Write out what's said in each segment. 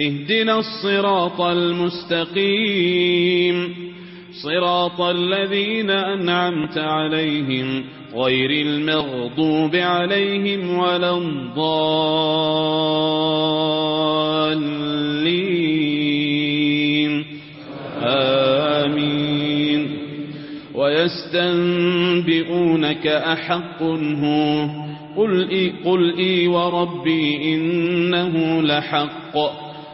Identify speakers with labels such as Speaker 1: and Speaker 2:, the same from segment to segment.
Speaker 1: اهدنا الصراط المستقيم. صراط الذين أنعمت عليهم غير المغضوب عليهم ولا الضالين. آمين. ويستنبئونك أحق هو قل إي, قل إي وربي إنه لحق.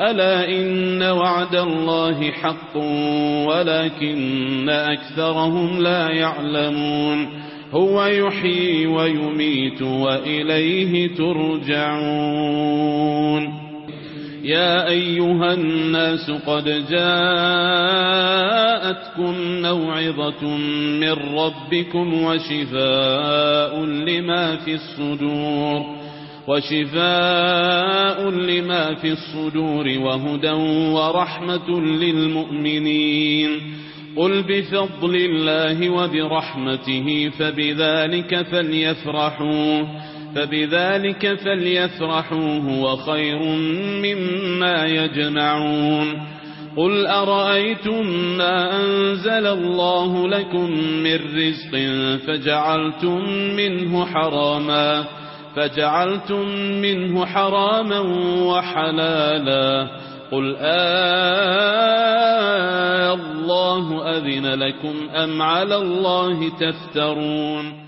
Speaker 1: ألا إن وعد الله حق ولكن أكثرهم لا يعلمون هو يحيي ويميت وإليه ترجعون يا أيها الناس قد جاءتكم نوعظة من ربكم وشفاء لما في الصدور وشفاء لما في الصدور وهدى ورحمة للمؤمنين. قل بفضل الله وبرحمته فبذلك فليفرحوا فبذلك فليفرحوا هو خير مما يجمعون. قل أرأيتم ما أنزل الله لكم من رزق فجعلتم منه حراماً. فجعلتم منه حراما وحلالا. قل آه الله أذن لكم أم على الله تفترون.